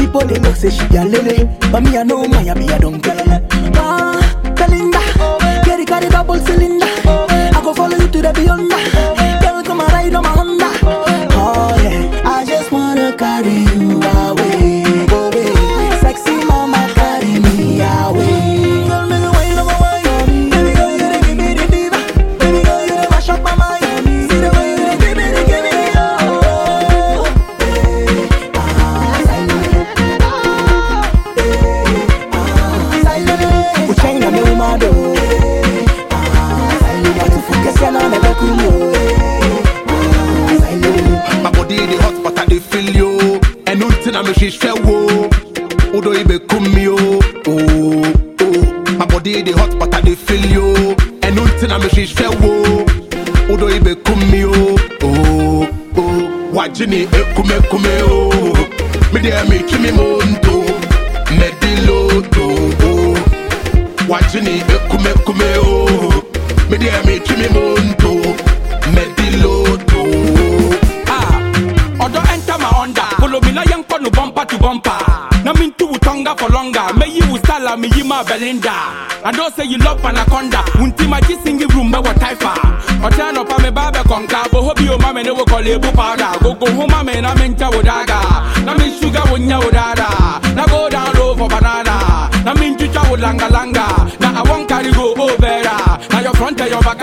People they talk say she a lele, but me I know my I be a donkele. Dey feel you. And nothing I'm she share wo. Udo ibe kumi yo. Oh oh. My body the hot but I dey feel you. And nothing I'm she share wo. Udo ibe kumi yo. Oh oh. Wajini ekume kume oh. Me dey me chimi monto. Medilo to oh. Wajini ekume kume oh. To bumper. Na me to tonga for longer. May you style me my Belinda. I don't say you love anaconda. Unti my kissing room me what typha. Or turn up me babe conka. But oh, hope you mama no call you powder. Go go home mama na minta wodaga. Na me sugar wunya wodada. Na go down low for banana. Na me chucha wodanga langa. Na I won't carry go over. Na your front and your back